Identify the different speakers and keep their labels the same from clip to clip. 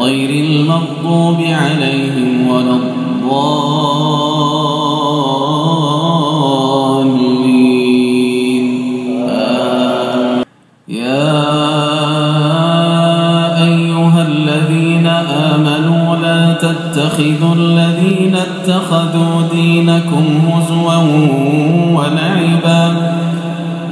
Speaker 1: غير المغضوب عليهم ولا الضالين. يا أيها الذين آمنوا لا تتخذوا الذين اتخذوا دينكم هزوا ولعبا.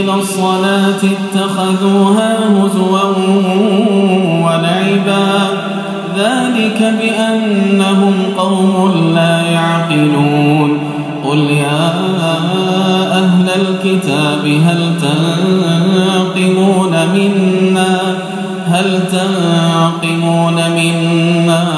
Speaker 1: إلى الصلاة اتخذوها هزوا ولعبا. ذلك بأنهم قوم لا يعقلون. قل يا أهل الكتاب هل تنقمون منا؟ هل تنقمون منا؟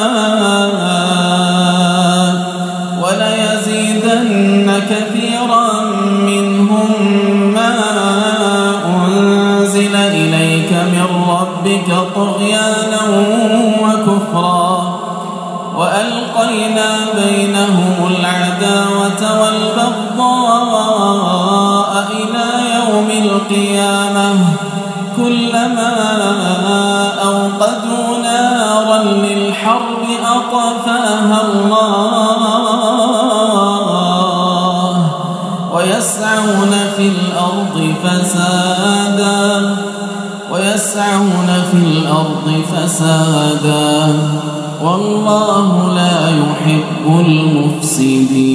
Speaker 1: ربك طغيانا وكفرا وألقينا بينهم العداوة والبغضاء إلى يوم القيامة. كلما أوقدوا نارا للحرب أطفاها الله ويسعون في الأرض فسادا ويسعون في الأرض فسادا والله لا يحب المفسدين.